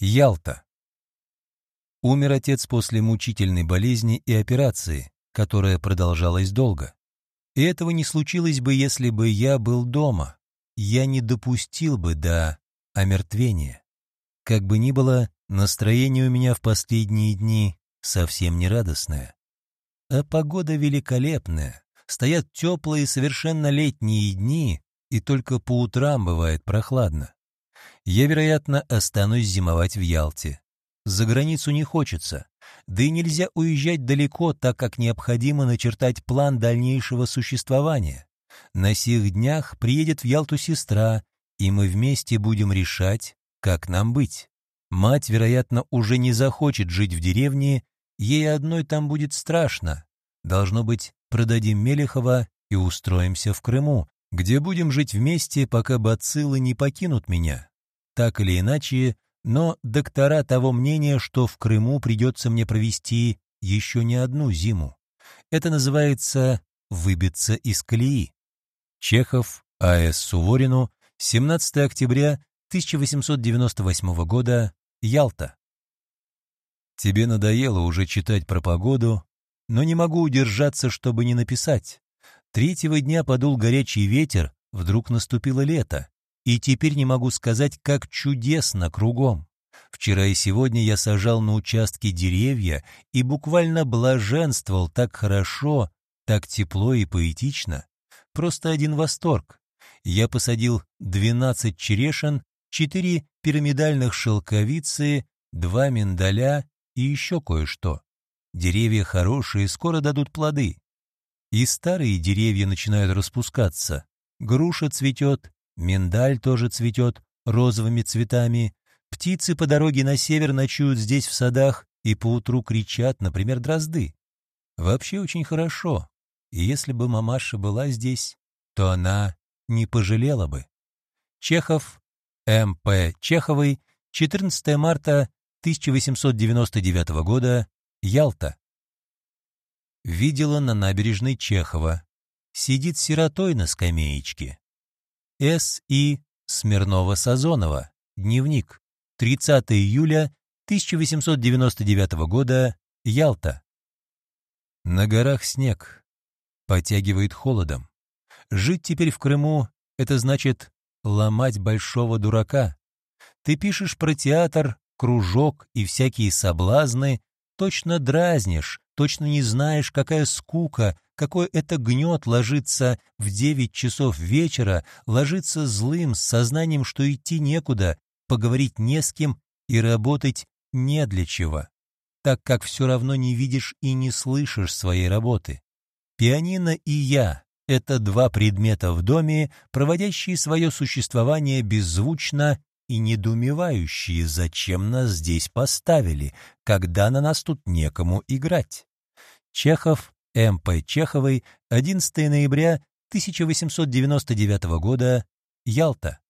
Ялта. Умер отец после мучительной болезни и операции, которая продолжалась долго. И этого не случилось бы, если бы я был дома. Я не допустил бы до омертвения. Как бы ни было, настроение у меня в последние дни совсем не радостное. А погода великолепная. Стоят теплые, совершенно летние дни, и только по утрам бывает прохладно. Я, вероятно, останусь зимовать в Ялте. За границу не хочется, да и нельзя уезжать далеко, так как необходимо начертать план дальнейшего существования. На сих днях приедет в Ялту сестра, и мы вместе будем решать, как нам быть. Мать, вероятно, уже не захочет жить в деревне, ей одной там будет страшно. Должно быть, продадим Мелехова и устроимся в Крыму, где будем жить вместе, пока бациллы не покинут меня. Так или иначе, но доктора того мнения, что в Крыму придется мне провести еще не одну зиму. Это называется «выбиться из колеи». Чехов, А.С. Суворину, 17 октября 1898 года, Ялта. Тебе надоело уже читать про погоду, но не могу удержаться, чтобы не написать. Третьего дня подул горячий ветер, вдруг наступило лето. И теперь не могу сказать, как чудесно кругом. Вчера и сегодня я сажал на участке деревья и буквально блаженствовал так хорошо, так тепло и поэтично. Просто один восторг. Я посадил 12 черешин, 4 пирамидальных шелковицы, 2 миндаля и еще кое-что. Деревья хорошие, скоро дадут плоды. И старые деревья начинают распускаться. Груша цветет, Миндаль тоже цветет розовыми цветами. Птицы по дороге на север ночуют здесь в садах и поутру кричат, например, дрозды. Вообще очень хорошо. И если бы мамаша была здесь, то она не пожалела бы. Чехов, М.П. Чеховой, 14 марта 1899 года, Ялта. Видела на набережной Чехова. Сидит сиротой на скамеечке. С. И. Смирнова-Сазонова. Дневник. 30 июля 1899 года. Ялта. На горах снег. Потягивает холодом. Жить теперь в Крыму — это значит ломать большого дурака. Ты пишешь про театр, кружок и всякие соблазны, точно дразнишь, точно не знаешь, какая скука, какой это гнет ложиться в девять часов вечера, ложиться злым, с сознанием, что идти некуда, поговорить не с кем и работать не для чего, так как все равно не видишь и не слышишь своей работы. Пианино и я — это два предмета в доме, проводящие свое существование беззвучно и недоумевающие, зачем нас здесь поставили, когда на нас тут некому играть. Чехов, М.П. Чеховой, 11 ноября 1899 года, Ялта.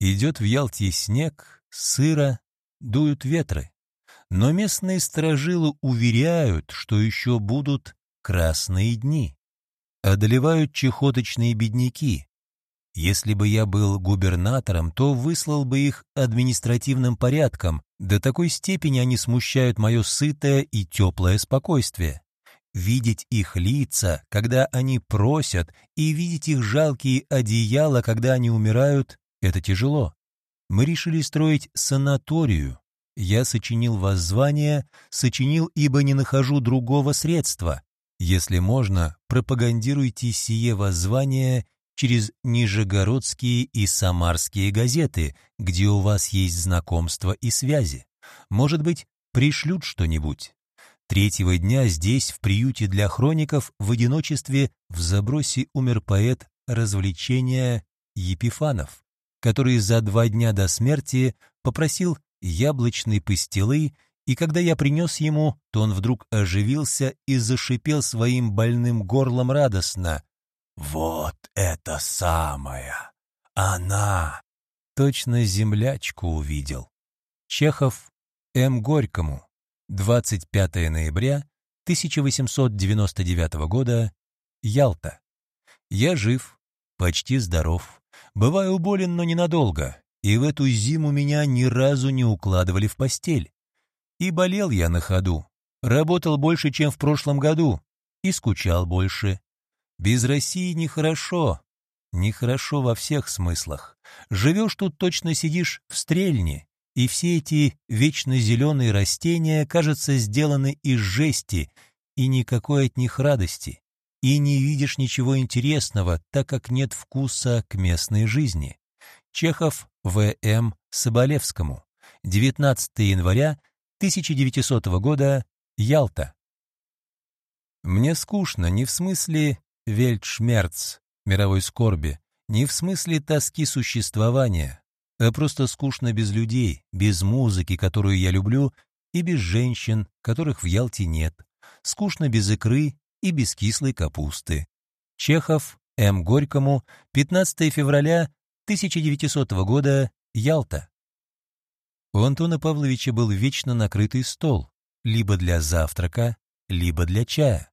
Идет в Ялте снег, сыро, дуют ветры. Но местные сторожилы уверяют, что еще будут красные дни. Одолевают чехоточные бедняки. Если бы я был губернатором, то выслал бы их административным порядком, до такой степени они смущают мое сытое и теплое спокойствие. Видеть их лица, когда они просят, и видеть их жалкие одеяла, когда они умирают, это тяжело. Мы решили строить санаторию. Я сочинил воззвание, сочинил, ибо не нахожу другого средства. Если можно, пропагандируйте сие воззвание через нижегородские и самарские газеты, где у вас есть знакомства и связи. Может быть, пришлют что-нибудь. Третьего дня здесь, в приюте для хроников, в одиночестве в забросе умер поэт развлечения Епифанов, который за два дня до смерти попросил яблочной пастилы, и когда я принес ему, то он вдруг оживился и зашипел своим больным горлом радостно. «Вот это самая! Она!» Точно землячку увидел. Чехов М. Горькому. 25 ноября 1899 года. Ялта. Я жив, почти здоров. Бываю болен, но ненадолго. и в эту зиму меня ни разу не укладывали в постель. И болел я на ходу, работал больше, чем в прошлом году, и скучал больше. Без России нехорошо, нехорошо во всех смыслах. Живешь тут, точно сидишь в стрельне, и все эти вечно зеленые растения, кажется, сделаны из жести, и никакой от них радости, и не видишь ничего интересного, так как нет вкуса к местной жизни. Чехов В.М. Соболевскому. 19 января 1900 года. Ялта. Мне скучно не в смысле вельтшмерц, мировой скорби, не в смысле тоски существования, а просто скучно без людей, без музыки, которую я люблю, и без женщин, которых в Ялте нет. Скучно без икры и без кислой капусты. Чехов, М. Горькому, 15 февраля 1900 года, Ялта. У Антона Павловича был вечно накрытый стол, либо для завтрака, либо для чая.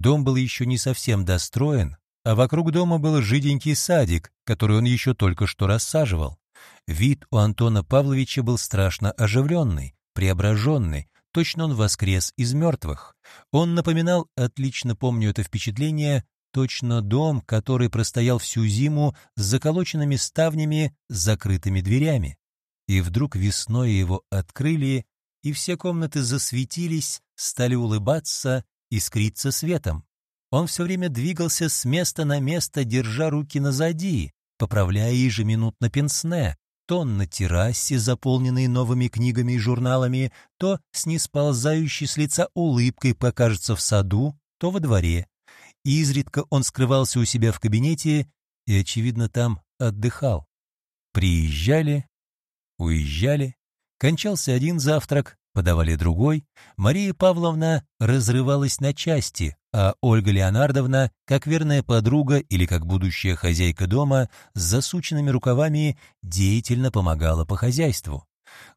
Дом был еще не совсем достроен, а вокруг дома был жиденький садик, который он еще только что рассаживал. Вид у Антона Павловича был страшно оживленный, преображенный, точно он воскрес из мертвых. Он напоминал, отлично помню это впечатление, точно дом, который простоял всю зиму с заколоченными ставнями, с закрытыми дверями. И вдруг весной его открыли, и все комнаты засветились, стали улыбаться, искриться светом. Он все время двигался с места на место, держа руки назади, поправляя ежеминутно пенсне, то на террасе, заполненной новыми книгами и журналами, то с несползающей с лица улыбкой покажется в саду, то во дворе. Изредка он скрывался у себя в кабинете и, очевидно, там отдыхал. Приезжали, уезжали, кончался один завтрак, подавали другой, Мария Павловна разрывалась на части, а Ольга Леонардовна, как верная подруга или как будущая хозяйка дома, с засученными рукавами деятельно помогала по хозяйству.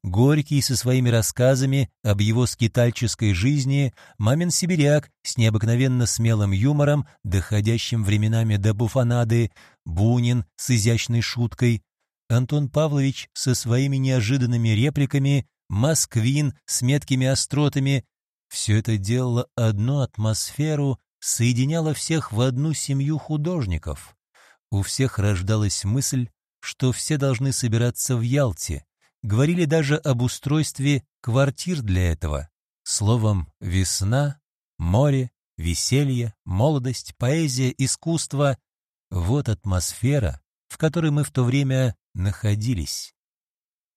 Горький со своими рассказами об его скитальческой жизни, мамин сибиряк с необыкновенно смелым юмором, доходящим временами до буфанады, Бунин с изящной шуткой, Антон Павлович со своими неожиданными репликами, Москвин с меткими остротами. Все это делало одну атмосферу, соединяло всех в одну семью художников. У всех рождалась мысль, что все должны собираться в Ялте. Говорили даже об устройстве квартир для этого. Словом, весна, море, веселье, молодость, поэзия, искусство — вот атмосфера, в которой мы в то время находились.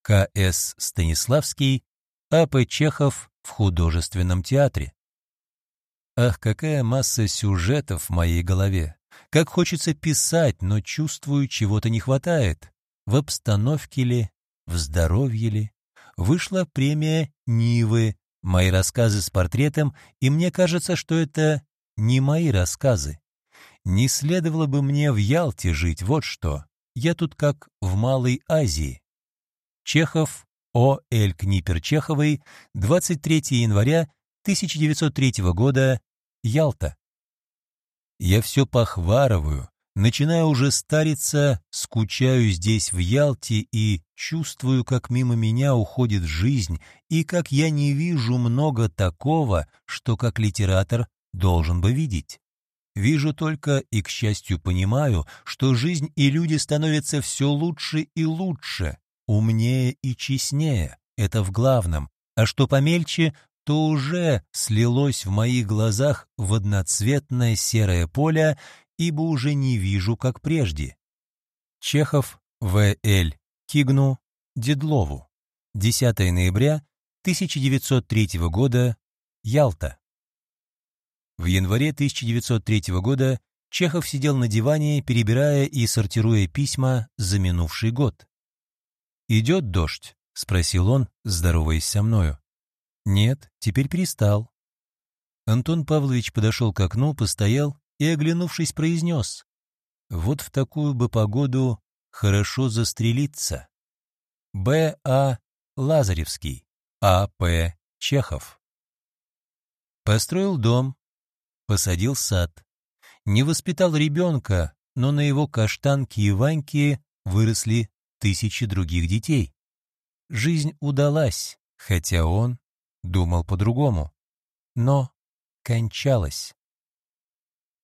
К.С. Станиславский, А.П. Чехов в художественном театре. Ах, какая масса сюжетов в моей голове! Как хочется писать, но чувствую, чего-то не хватает. В обстановке ли, в здоровье ли? Вышла премия Нивы, мои рассказы с портретом, и мне кажется, что это не мои рассказы. Не следовало бы мне в Ялте жить, вот что. Я тут как в Малой Азии. Чехов, О. Эль Книпер Чеховой, 23 января 1903 года, Ялта. Я все похварываю, начинаю уже стариться, скучаю здесь в Ялте и чувствую, как мимо меня уходит жизнь и как я не вижу много такого, что как литератор должен бы видеть. Вижу только и, к счастью, понимаю, что жизнь и люди становятся все лучше и лучше, умнее и честнее, это в главном, а что помельче, то уже слилось в моих глазах в одноцветное серое поле, ибо уже не вижу, как прежде. Чехов, В.Л. Кигну, Дедлову. 10 ноября 1903 года, Ялта. В январе 1903 года Чехов сидел на диване, перебирая и сортируя письма за минувший год. «Идет дождь?» — спросил он, здороваясь со мною. «Нет, теперь перестал». Антон Павлович подошел к окну, постоял и, оглянувшись, произнес. «Вот в такую бы погоду хорошо застрелиться». Б. А. Лазаревский, А. П. Чехов. Построил дом, посадил сад. Не воспитал ребенка, но на его каштанки и ваньки выросли тысячи других детей. Жизнь удалась, хотя он думал по-другому, но кончалась.